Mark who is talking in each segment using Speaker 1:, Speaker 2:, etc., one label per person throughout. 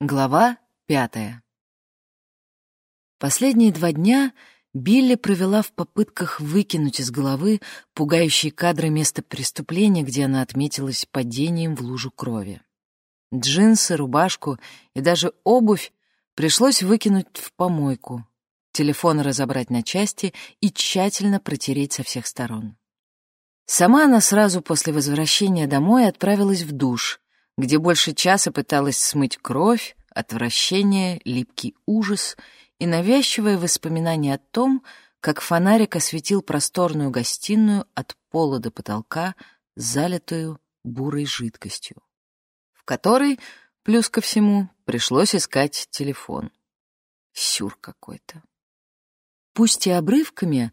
Speaker 1: Глава пятая. Последние два дня Билли провела в попытках выкинуть из головы пугающие кадры места преступления, где она отметилась падением в лужу крови. Джинсы, рубашку и даже обувь пришлось выкинуть в помойку, телефон разобрать на части и тщательно протереть со всех сторон. Сама она сразу после возвращения домой отправилась в душ — где больше часа пыталась смыть кровь, отвращение, липкий ужас и навязчивое воспоминание о том, как фонарик осветил просторную гостиную от пола до потолка, залитую бурой жидкостью, в которой, плюс ко всему, пришлось искать телефон. Сюр какой-то. Пусть и обрывками,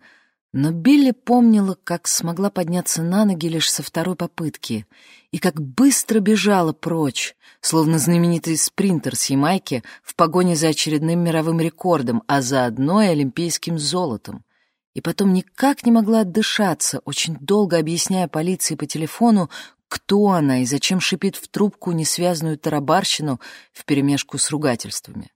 Speaker 1: но Билли помнила, как смогла подняться на ноги лишь со второй попытки, и как быстро бежала прочь, словно знаменитый спринтер с Ямайки в погоне за очередным мировым рекордом, а заодно и олимпийским золотом. И потом никак не могла отдышаться, очень долго объясняя полиции по телефону, кто она и зачем шипит в трубку несвязную тарабарщину вперемешку с ругательствами.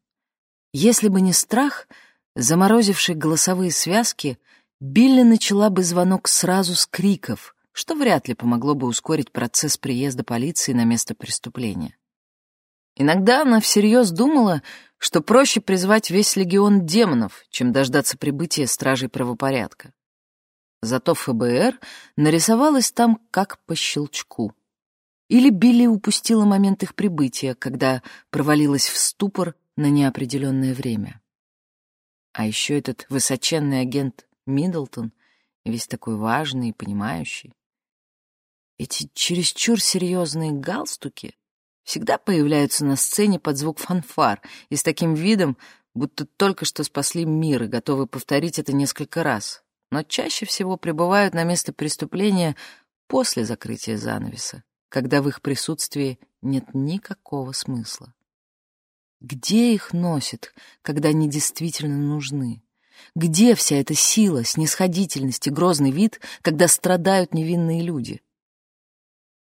Speaker 1: Если бы не страх, заморозивший голосовые связки — Билли начала бы звонок сразу с криков, что вряд ли помогло бы ускорить процесс приезда полиции на место преступления. Иногда она всерьез думала, что проще призвать весь легион демонов, чем дождаться прибытия стражей правопорядка. Зато ФБР нарисовалась там как по щелчку. Или Билли упустила момент их прибытия, когда провалилась в ступор на неопределенное время. А еще этот высоченный агент Миддлтон, весь такой важный и понимающий. Эти чересчур серьезные галстуки всегда появляются на сцене под звук фанфар и с таким видом, будто только что спасли мир и готовы повторить это несколько раз, но чаще всего прибывают на место преступления после закрытия занавеса, когда в их присутствии нет никакого смысла. Где их носит, когда они действительно нужны? Где вся эта сила, снисходительность и грозный вид, когда страдают невинные люди?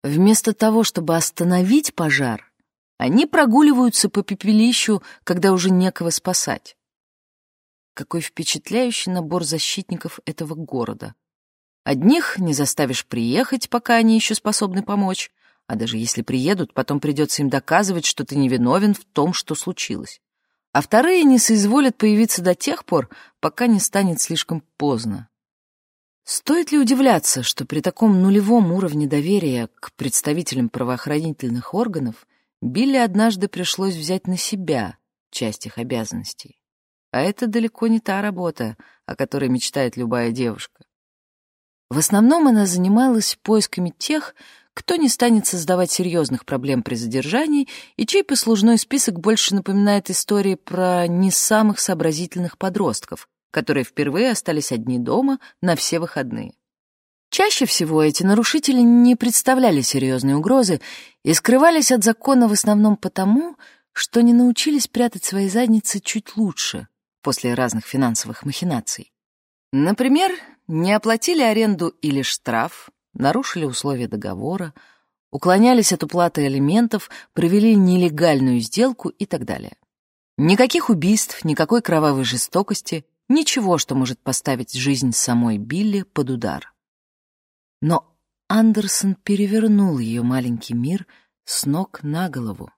Speaker 1: Вместо того, чтобы остановить пожар, они прогуливаются по пепелищу, когда уже некого спасать. Какой впечатляющий набор защитников этого города. Одних не заставишь приехать, пока они еще способны помочь, а даже если приедут, потом придется им доказывать, что ты невиновен в том, что случилось а вторые не соизволят появиться до тех пор, пока не станет слишком поздно. Стоит ли удивляться, что при таком нулевом уровне доверия к представителям правоохранительных органов Билли однажды пришлось взять на себя часть их обязанностей? А это далеко не та работа, о которой мечтает любая девушка. В основном она занималась поисками тех, кто не станет создавать серьезных проблем при задержании и чей послужной список больше напоминает истории про не самых сообразительных подростков, которые впервые остались одни дома на все выходные. Чаще всего эти нарушители не представляли серьезной угрозы и скрывались от закона в основном потому, что не научились прятать свои задницы чуть лучше после разных финансовых махинаций. Например, не оплатили аренду или штраф, нарушили условия договора, уклонялись от уплаты алиментов, провели нелегальную сделку и так далее. Никаких убийств, никакой кровавой жестокости, ничего, что может поставить жизнь самой Билли под удар. Но Андерсон перевернул ее маленький мир с ног на голову.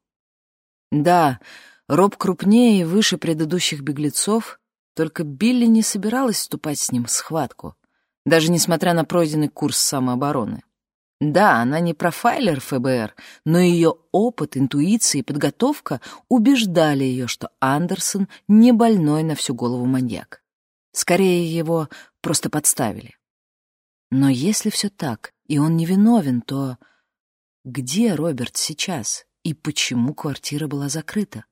Speaker 1: Да, Роб крупнее и выше предыдущих беглецов, только Билли не собиралась вступать с ним в схватку — даже несмотря на пройденный курс самообороны. Да, она не профайлер ФБР, но ее опыт, интуиция и подготовка убеждали ее, что Андерсон не больной на всю голову маньяк. Скорее, его просто подставили. Но если все так, и он невиновен, то где Роберт сейчас и почему квартира была закрыта?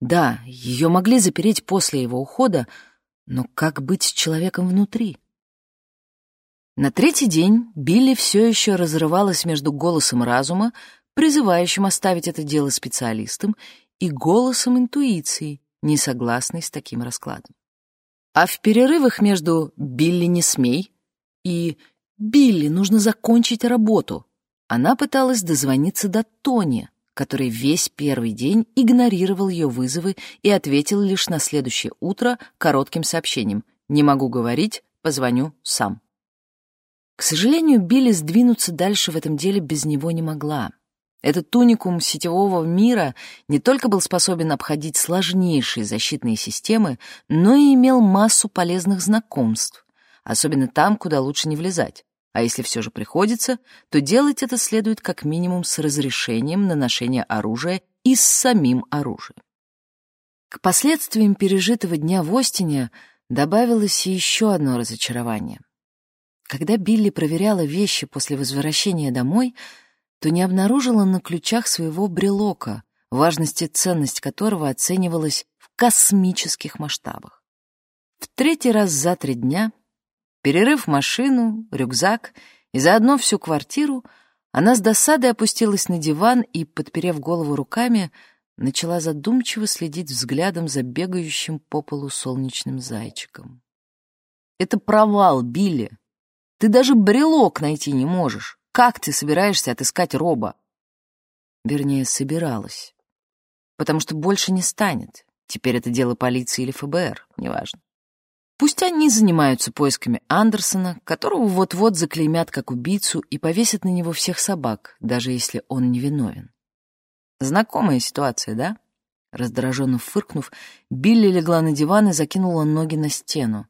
Speaker 1: Да, ее могли запереть после его ухода, но как быть с человеком внутри? На третий день Билли все еще разрывалась между голосом разума, призывающим оставить это дело специалистам, и голосом интуиции, не согласной с таким раскладом. А в перерывах между «Билли, не смей» и «Билли, нужно закончить работу» она пыталась дозвониться до Тони, который весь первый день игнорировал ее вызовы и ответил лишь на следующее утро коротким сообщением «Не могу говорить, позвоню сам». К сожалению, Билли сдвинуться дальше в этом деле без него не могла. Этот уникум сетевого мира не только был способен обходить сложнейшие защитные системы, но и имел массу полезных знакомств, особенно там, куда лучше не влезать. А если все же приходится, то делать это следует как минимум с разрешением на ношение оружия и с самим оружием. К последствиям пережитого дня в Остине добавилось еще одно разочарование. Когда Билли проверяла вещи после возвращения домой, то не обнаружила на ключах своего брелока, важность и ценность которого оценивалась в космических масштабах. В третий раз за три дня Перерыв машину, рюкзак и заодно всю квартиру, она с досадой опустилась на диван и, подперев голову руками, начала задумчиво следить взглядом за бегающим по полу солнечным зайчиком. «Это провал, Билли! Ты даже брелок найти не можешь! Как ты собираешься отыскать Роба?» Вернее, собиралась. Потому что больше не станет. Теперь это дело полиции или ФБР, неважно. Пусть они занимаются поисками Андерсона, которого вот-вот заклеймят как убийцу и повесят на него всех собак, даже если он невиновен. Знакомая ситуация, да? Раздраженно фыркнув, Билли легла на диван и закинула ноги на стену.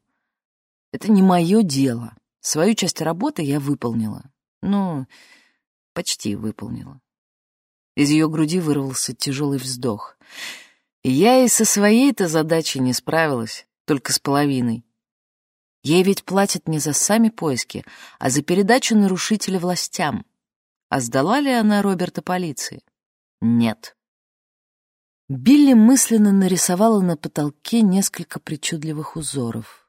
Speaker 1: Это не мое дело. Свою часть работы я выполнила. Ну, почти выполнила. Из ее груди вырвался тяжелый вздох. Я и со своей-то задачей не справилась только с половиной. Ей ведь платят не за сами поиски, а за передачу нарушителя властям. А сдала ли она Роберта полиции? Нет. Билли мысленно нарисовала на потолке несколько причудливых узоров.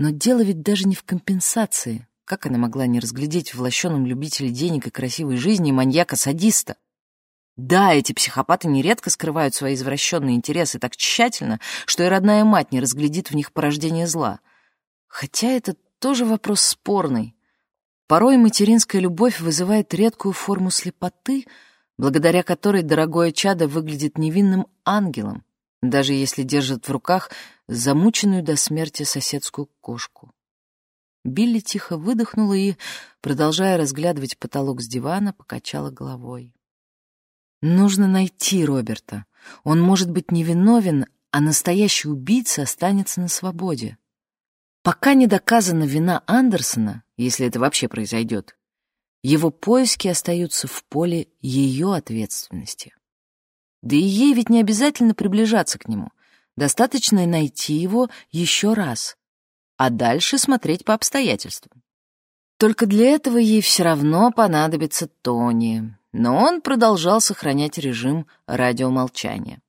Speaker 1: Но дело ведь даже не в компенсации. Как она могла не разглядеть в лощеном любителе денег и красивой жизни маньяка-садиста? Да, эти психопаты нередко скрывают свои извращенные интересы так тщательно, что и родная мать не разглядит в них порождение зла. Хотя это тоже вопрос спорный. Порой материнская любовь вызывает редкую форму слепоты, благодаря которой дорогое чадо выглядит невинным ангелом, даже если держит в руках замученную до смерти соседскую кошку. Билли тихо выдохнула и, продолжая разглядывать потолок с дивана, покачала головой. Нужно найти Роберта. Он может быть невиновен, а настоящий убийца останется на свободе. Пока не доказана вина Андерсона, если это вообще произойдет, его поиски остаются в поле ее ответственности. Да и ей ведь не обязательно приближаться к нему. Достаточно найти его еще раз, а дальше смотреть по обстоятельствам. Только для этого ей все равно понадобится Тони, но он продолжал сохранять режим радиомолчания.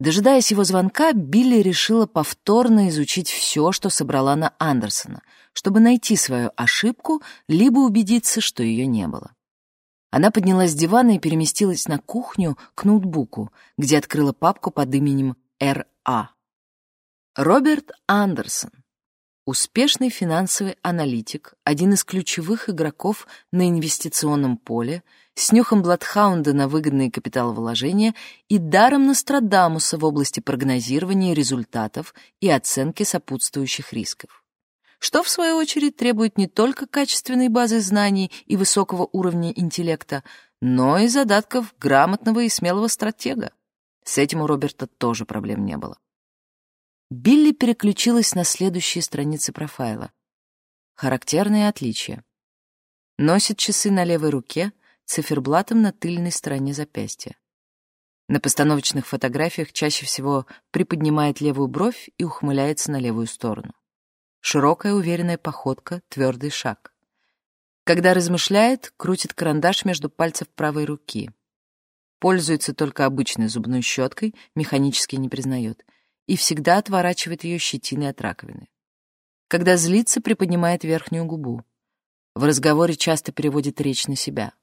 Speaker 1: Дожидаясь его звонка, Билли решила повторно изучить все, что собрала на Андерсона, чтобы найти свою ошибку, либо убедиться, что ее не было. Она поднялась с дивана и переместилась на кухню к ноутбуку, где открыла папку под именем Р.А. Роберт Андерсон Успешный финансовый аналитик, один из ключевых игроков на инвестиционном поле, с нюхом Бладхаунда на выгодные капиталовложения и даром Нострадамуса в области прогнозирования результатов и оценки сопутствующих рисков. Что, в свою очередь, требует не только качественной базы знаний и высокого уровня интеллекта, но и задатков грамотного и смелого стратега. С этим у Роберта тоже проблем не было. Билли переключилась на следующие страницы профайла. Характерные отличия. Носит часы на левой руке, циферблатом на тыльной стороне запястья. На постановочных фотографиях чаще всего приподнимает левую бровь и ухмыляется на левую сторону. Широкая уверенная походка, твердый шаг. Когда размышляет, крутит карандаш между пальцев правой руки. Пользуется только обычной зубной щеткой, механически не признает — и всегда отворачивает ее щетиной от раковины. Когда злится, приподнимает верхнюю губу. В разговоре часто переводит речь на себя.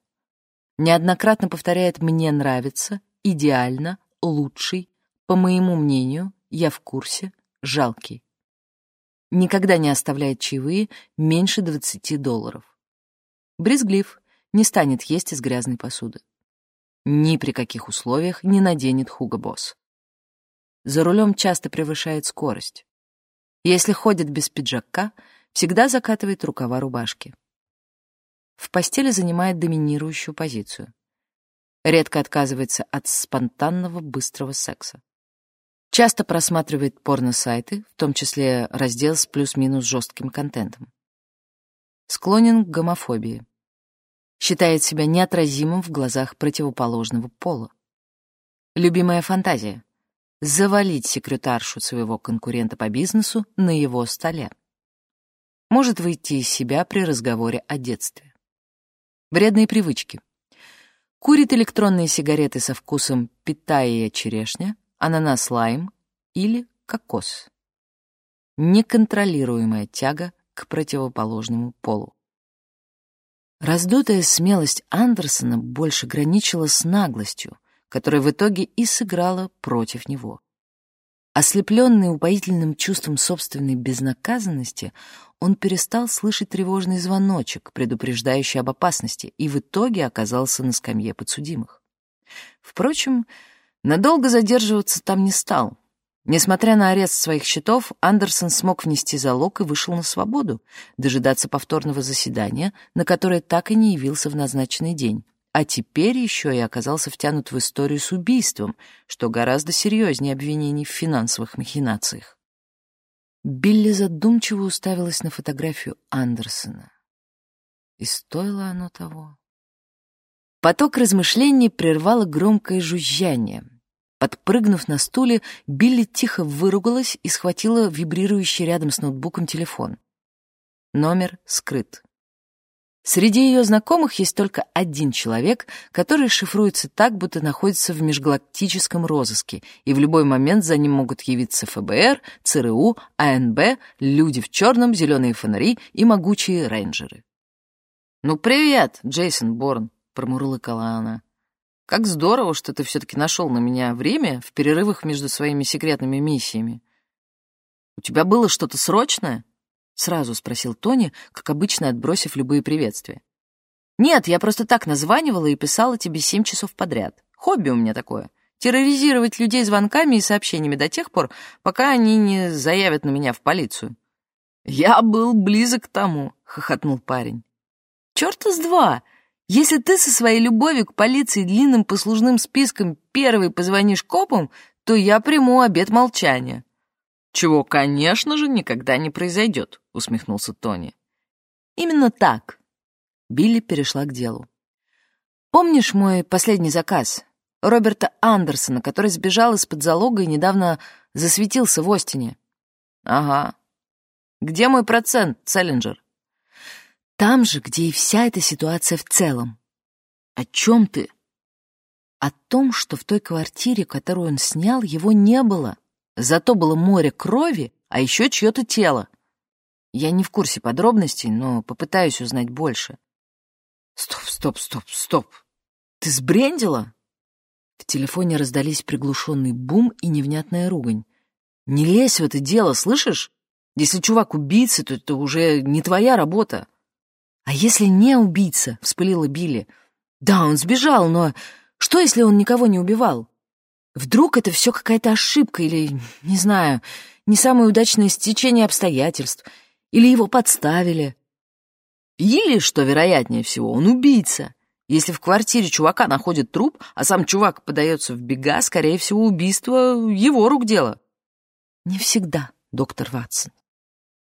Speaker 1: Неоднократно повторяет «мне нравится», «идеально», «лучший», «по моему мнению», «я в курсе», «жалкий». Никогда не оставляет чаевые меньше 20 долларов. Брезглив, не станет есть из грязной посуды. Ни при каких условиях не наденет Хуго Босс. За рулем часто превышает скорость. Если ходит без пиджака, всегда закатывает рукава рубашки. В постели занимает доминирующую позицию. Редко отказывается от спонтанного быстрого секса. Часто просматривает порно-сайты, в том числе раздел с плюс-минус жестким контентом. Склонен к гомофобии. Считает себя неотразимым в глазах противоположного пола. Любимая фантазия — завалить секретаршу своего конкурента по бизнесу на его столе. Может выйти из себя при разговоре о детстве. Вредные привычки. Курит электронные сигареты со вкусом питая черешня, ананас-лайм или кокос. Неконтролируемая тяга к противоположному полу. Раздутая смелость Андерсона больше граничила с наглостью, которая в итоге и сыграла против него. Ослепленный упоительным чувством собственной безнаказанности, он перестал слышать тревожный звоночек, предупреждающий об опасности, и в итоге оказался на скамье подсудимых. Впрочем, надолго задерживаться там не стал. Несмотря на арест своих счетов, Андерсон смог внести залог и вышел на свободу, дожидаться повторного заседания, на которое так и не явился в назначенный день. А теперь еще и оказался втянут в историю с убийством, что гораздо серьезнее обвинений в финансовых махинациях. Билли задумчиво уставилась на фотографию Андерсона. И стоило оно того. Поток размышлений прервало громкое жужжание. Подпрыгнув на стуле, Билли тихо выругалась и схватила вибрирующий рядом с ноутбуком телефон. Номер скрыт. Среди ее знакомых есть только один человек, который шифруется так, будто находится в межгалактическом розыске, и в любой момент за ним могут явиться ФБР, ЦРУ, АНБ, люди в черном, зеленые фонари и могучие рейнджеры. «Ну, привет, Джейсон Борн», — промурлыкала она. «Как здорово, что ты все-таки нашел на меня время в перерывах между своими секретными миссиями. У тебя было что-то срочное?» Сразу спросил Тони, как обычно отбросив любые приветствия. «Нет, я просто так названивала и писала тебе семь часов подряд. Хобби у меня такое. Терроризировать людей звонками и сообщениями до тех пор, пока они не заявят на меня в полицию». «Я был близок к тому», — хохотнул парень. «Чёрта с два! Если ты со своей любовью к полиции длинным послужным списком первый позвонишь копам, то я приму обет молчания». «Чего, конечно же, никогда не произойдет», — усмехнулся Тони. «Именно так». Билли перешла к делу. «Помнишь мой последний заказ? Роберта Андерсона, который сбежал из-под залога и недавно засветился в Остине?» «Ага. Где мой процент, Целлинджер?» «Там же, где и вся эта ситуация в целом». «О чем ты?» «О том, что в той квартире, которую он снял, его не было», Зато было море крови, а еще чье-то тело. Я не в курсе подробностей, но попытаюсь узнать больше. Стоп, стоп, стоп, стоп. Ты сбрендила? В телефоне раздались приглушенный бум и невнятная ругань. Не лезь в это дело, слышишь? Если чувак убийца, то это уже не твоя работа. А если не убийца? Вспылила Билли. Да, он сбежал, но что, если он никого не убивал? Вдруг это все какая-то ошибка или, не знаю, не самое удачное стечение обстоятельств, или его подставили. Или, что вероятнее всего, он убийца. Если в квартире чувака находит труп, а сам чувак подается в бега, скорее всего, убийство — его рук дело. Не всегда, доктор Ватсон.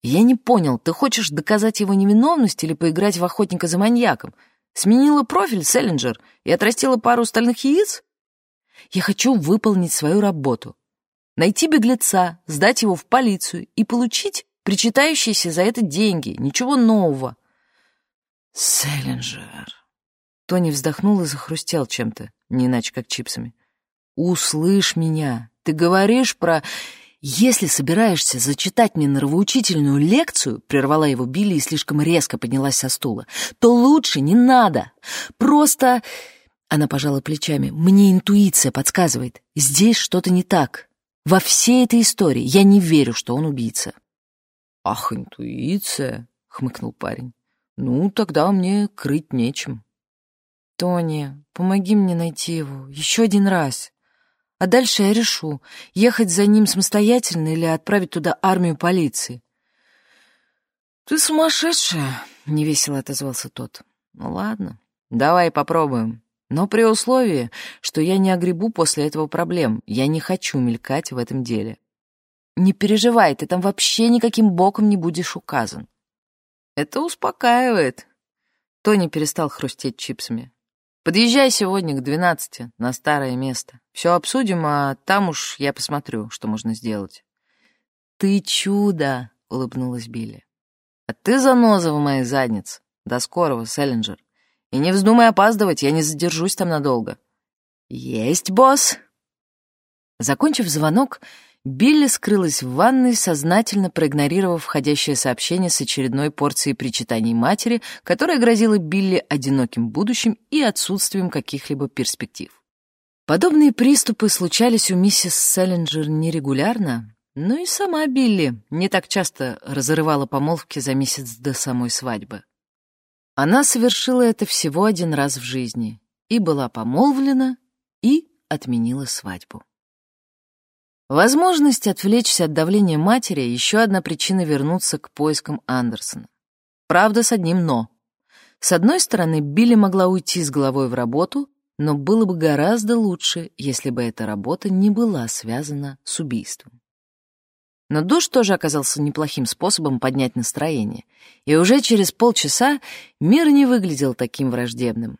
Speaker 1: Я не понял, ты хочешь доказать его невиновность или поиграть в охотника за маньяком? Сменила профиль Селлинджер и отрастила пару стальных яиц? Я хочу выполнить свою работу. Найти беглеца, сдать его в полицию и получить причитающиеся за это деньги. Ничего нового. Селлинджер. Тони вздохнул и захрустел чем-то, не иначе как чипсами. «Услышь меня. Ты говоришь про... Если собираешься зачитать мне нравоучительную лекцию, прервала его Билли и слишком резко поднялась со стула, то лучше не надо. Просто она пожала плечами. «Мне интуиция подсказывает. Здесь что-то не так. Во всей этой истории я не верю, что он убийца». «Ах, интуиция!» — хмыкнул парень. «Ну, тогда мне крыть нечем». Тони, помоги мне найти его. Еще один раз. А дальше я решу, ехать за ним самостоятельно или отправить туда армию полиции. «Ты сумасшедшая!» — невесело отозвался тот. «Ну ладно, давай попробуем. Но при условии, что я не огребу после этого проблем. Я не хочу мелькать в этом деле. Не переживай, ты там вообще никаким боком не будешь указан». «Это успокаивает». Тони перестал хрустеть чипсами. Подъезжай сегодня к двенадцати на старое место. Все обсудим, а там уж я посмотрю, что можно сделать. Ты чудо, улыбнулась Билли. А ты заноза в моей заднице. До скорого, Селлинджер. И не вздумай опаздывать, я не задержусь там надолго. Есть, босс. Закончив звонок, Билли скрылась в ванной, сознательно проигнорировав входящее сообщение с очередной порцией причитаний матери, которая грозила Билли одиноким будущим и отсутствием каких-либо перспектив. Подобные приступы случались у миссис Селлинджер нерегулярно, но и сама Билли не так часто разрывала помолвки за месяц до самой свадьбы. Она совершила это всего один раз в жизни и была помолвлена, и отменила свадьбу. Возможность отвлечься от давления матери — еще одна причина вернуться к поискам Андерсона. Правда, с одним «но». С одной стороны, Билли могла уйти с головой в работу, но было бы гораздо лучше, если бы эта работа не была связана с убийством. Но душ тоже оказался неплохим способом поднять настроение, и уже через полчаса мир не выглядел таким враждебным.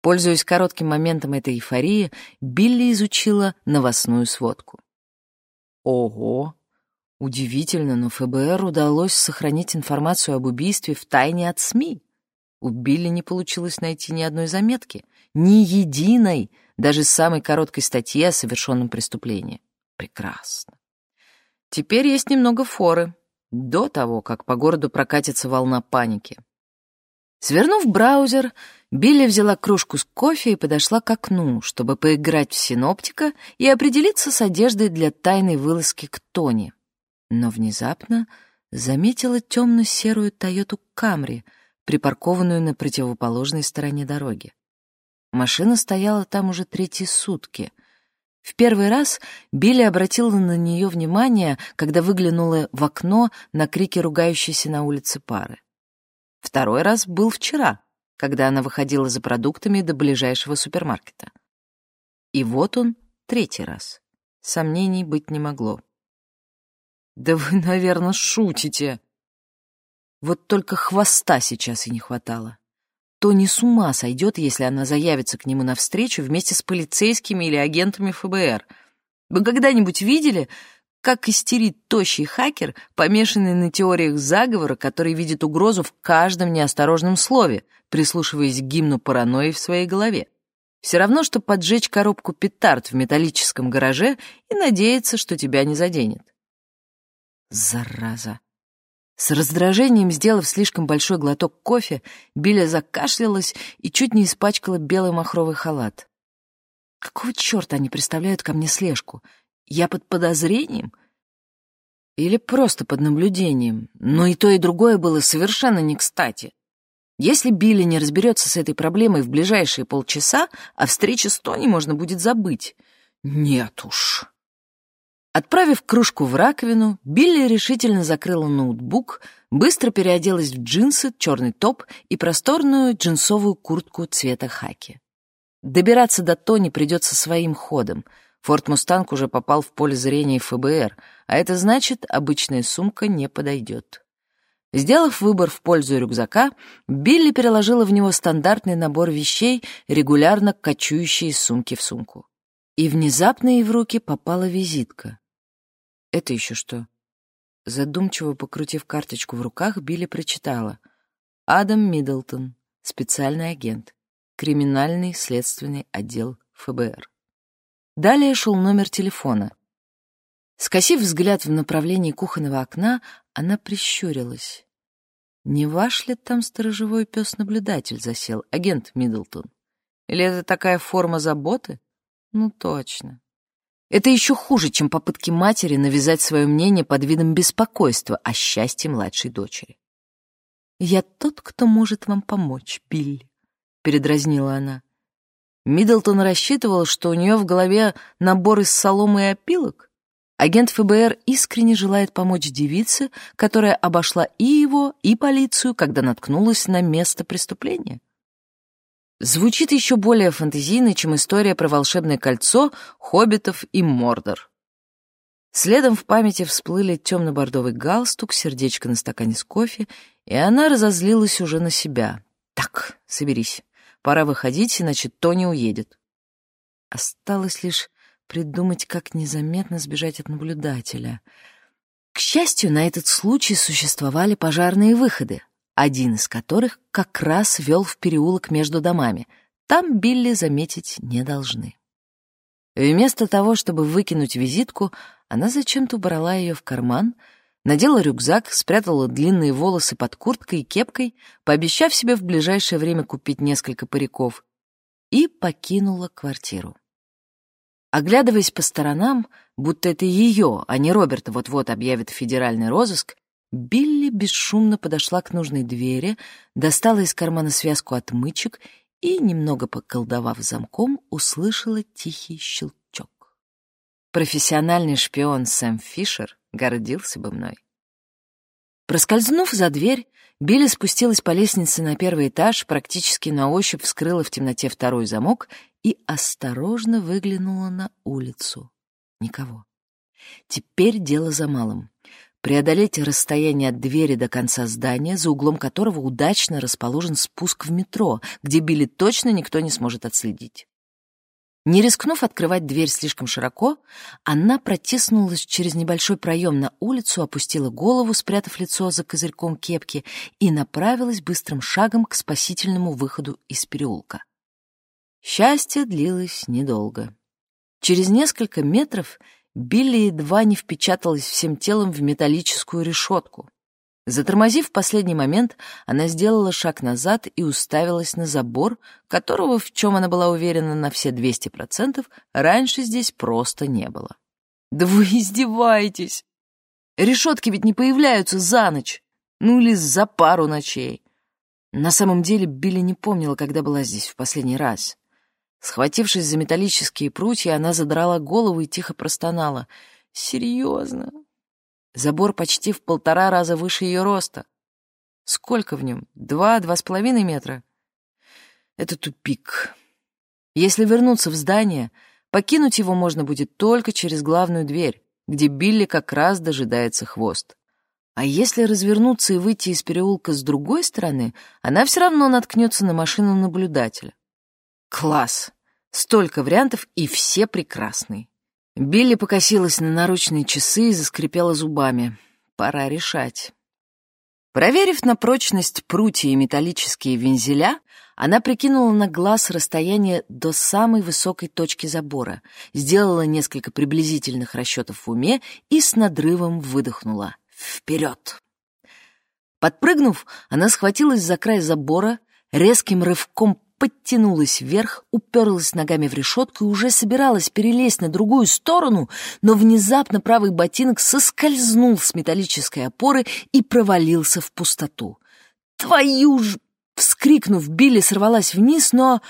Speaker 1: Пользуясь коротким моментом этой эйфории, Билли изучила новостную сводку. Ого! Удивительно, но ФБР удалось сохранить информацию об убийстве в тайне от СМИ. У Билли не получилось найти ни одной заметки, ни единой, даже самой короткой статьи о совершенном преступлении. Прекрасно. Теперь есть немного форы, до того, как по городу прокатится волна паники. Свернув браузер, Билли взяла кружку с кофе и подошла к окну, чтобы поиграть в синоптика и определиться с одеждой для тайной вылазки к Тони. Но внезапно заметила темно-серую Тойоту Камри, припаркованную на противоположной стороне дороги. Машина стояла там уже третьи сутки. В первый раз Билли обратила на нее внимание, когда выглянула в окно на крики ругающейся на улице пары. Второй раз был вчера, когда она выходила за продуктами до ближайшего супермаркета. И вот он третий раз. Сомнений быть не могло. «Да вы, наверное, шутите!» Вот только хвоста сейчас и не хватало. Тони с ума сойдет, если она заявится к нему навстречу вместе с полицейскими или агентами ФБР. Вы когда-нибудь видели, как истерит тощий хакер, помешанный на теориях заговора, который видит угрозу в каждом неосторожном слове, прислушиваясь к гимну паранойи в своей голове. Все равно, что поджечь коробку петард в металлическом гараже и надеяться, что тебя не заденет. Зараза. С раздражением, сделав слишком большой глоток кофе, Билли закашлялась и чуть не испачкала белый махровый халат. Какого черта они представляют ко мне слежку? Я под подозрением? Или просто под наблюдением? Но и то, и другое было совершенно не кстати. Если Билли не разберется с этой проблемой в ближайшие полчаса, о встрече с Тони можно будет забыть. Нет уж. Отправив кружку в раковину, Билли решительно закрыла ноутбук, быстро переоделась в джинсы, черный топ и просторную джинсовую куртку цвета хаки. Добираться до Тони придется своим ходом — Форд Мустанг уже попал в поле зрения ФБР, а это значит, обычная сумка не подойдет. Сделав выбор в пользу рюкзака, Билли переложила в него стандартный набор вещей, регулярно кочующие из сумки в сумку. И внезапно ей в руки попала визитка. Это еще что? Задумчиво покрутив карточку в руках, Билли прочитала. Адам Миддлтон, специальный агент, криминальный следственный отдел ФБР. Далее шел номер телефона. Скосив взгляд в направлении кухонного окна, она прищурилась. Не ваш ли там сторожевой пес-наблюдатель засел, агент Миддлтон? Или это такая форма заботы? Ну, точно. Это еще хуже, чем попытки матери навязать свое мнение под видом беспокойства о счастье младшей дочери. «Я тот, кто может вам помочь, Билли», — передразнила она. Миддлтон рассчитывал, что у нее в голове набор из соломы и опилок. Агент ФБР искренне желает помочь девице, которая обошла и его, и полицию, когда наткнулась на место преступления. Звучит еще более фантазийно, чем история про волшебное кольцо, хоббитов и Мордор. Следом в памяти всплыли темно-бордовый галстук, сердечко на стакане с кофе, и она разозлилась уже на себя. «Так, соберись. Пора выходить, иначе Тони уедет». Осталось лишь придумать, как незаметно сбежать от наблюдателя. К счастью, на этот случай существовали пожарные выходы, один из которых как раз вел в переулок между домами. Там Билли заметить не должны. Вместо того, чтобы выкинуть визитку, она зачем-то убрала ее в карман, надела рюкзак, спрятала длинные волосы под курткой и кепкой, пообещав себе в ближайшее время купить несколько париков, и покинула квартиру. Оглядываясь по сторонам, будто это ее, а не Роберта вот-вот объявит федеральный розыск, Билли бесшумно подошла к нужной двери, достала из кармана связку отмычек и, немного поколдовав замком, услышала тихий щелчок. Профессиональный шпион Сэм Фишер гордился бы мной. Проскользнув за дверь, Билли спустилась по лестнице на первый этаж, практически на ощупь вскрыла в темноте второй замок и осторожно выглянула на улицу. Никого. Теперь дело за малым. Преодолеть расстояние от двери до конца здания, за углом которого удачно расположен спуск в метро, где Билли точно никто не сможет отследить. Не рискнув открывать дверь слишком широко, она протиснулась через небольшой проем на улицу, опустила голову, спрятав лицо за козырьком кепки, и направилась быстрым шагом к спасительному выходу из переулка. Счастье длилось недолго. Через несколько метров Билли едва не впечаталась всем телом в металлическую решетку. Затормозив последний момент, она сделала шаг назад и уставилась на забор, которого, в чем она была уверена на все 200%, раньше здесь просто не было. «Да вы издеваетесь! Решетки ведь не появляются за ночь, ну или за пару ночей». На самом деле Билли не помнила, когда была здесь в последний раз. Схватившись за металлические прутья, она задрала голову и тихо простонала. «Серьезно? Забор почти в полтора раза выше ее роста. Сколько в нем? Два, два с половиной метра? Это тупик. Если вернуться в здание, покинуть его можно будет только через главную дверь, где Билли как раз дожидается хвост. А если развернуться и выйти из переулка с другой стороны, она все равно наткнется на машину наблюдателя. Класс! Столько вариантов, и все прекрасные. Билли покосилась на наручные часы и заскрипела зубами. Пора решать. Проверив на прочность прутья и металлические вензеля, она прикинула на глаз расстояние до самой высокой точки забора, сделала несколько приблизительных расчетов в уме и с надрывом выдохнула. «Вперед!» Подпрыгнув, она схватилась за край забора, резким рывком подтянулась вверх, уперлась ногами в решетку и уже собиралась перелезть на другую сторону, но внезапно правый ботинок соскользнул с металлической опоры и провалился в пустоту. «Твою ж!» — вскрикнув, Билли сорвалась вниз, но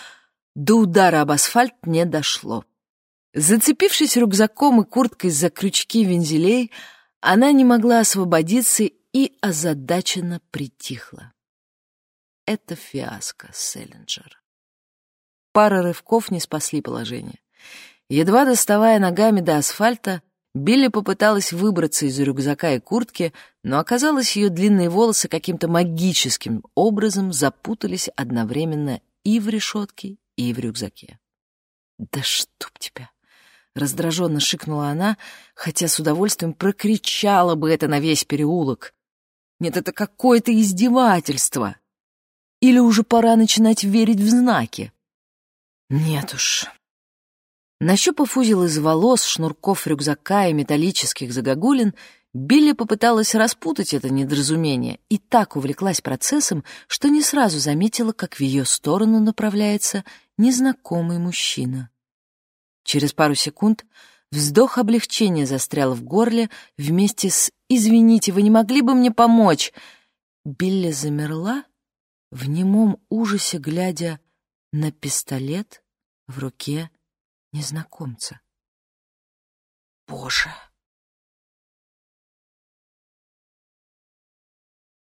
Speaker 1: до удара об асфальт не дошло. Зацепившись рюкзаком и курткой за крючки вензелей, она не могла освободиться и озадаченно притихла это фиаско, Селлинджер. Пара рывков не спасли положение. Едва доставая ногами до асфальта, Билли попыталась выбраться из рюкзака и куртки, но оказалось, ее длинные волосы каким-то магическим образом запутались одновременно и в решетке, и в рюкзаке. «Да чтоб тебя!» — раздраженно шикнула она, хотя с удовольствием прокричала бы это на весь переулок. «Нет, это какое-то издевательство!» Или уже пора начинать верить в знаки? Нет уж. Нащупав узел из волос, шнурков рюкзака и металлических загогулин, Билли попыталась распутать это недоразумение и так увлеклась процессом, что не сразу заметила, как в ее сторону направляется незнакомый мужчина. Через пару секунд вздох облегчения застрял в горле вместе с «Извините, вы не могли бы мне помочь?» Билли замерла в немом ужасе глядя на пистолет в руке незнакомца.
Speaker 2: «Боже!»